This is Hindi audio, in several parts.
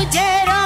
mujeres.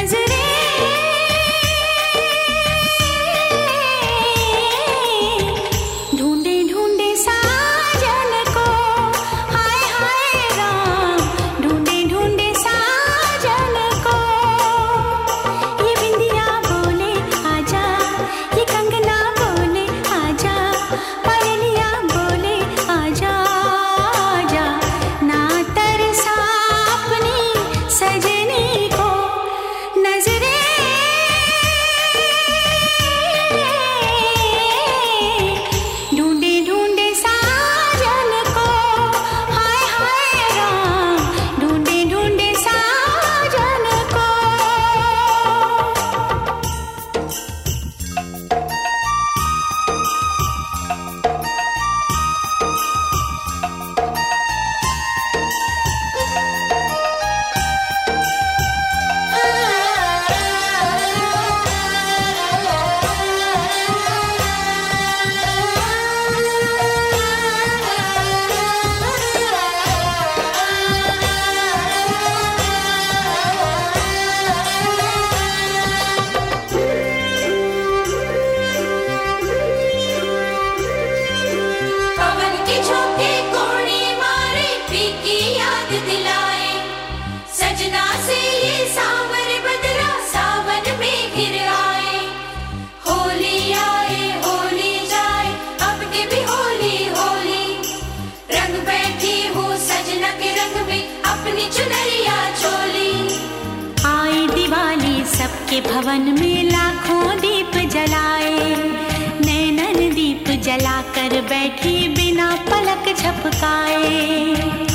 Transiting. भवन में लाखों दीप जलाए। नैनन दीप जलाकर बैठी बिना पलक झपकाए।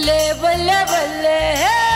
बल्ले बल्ले बल्ले है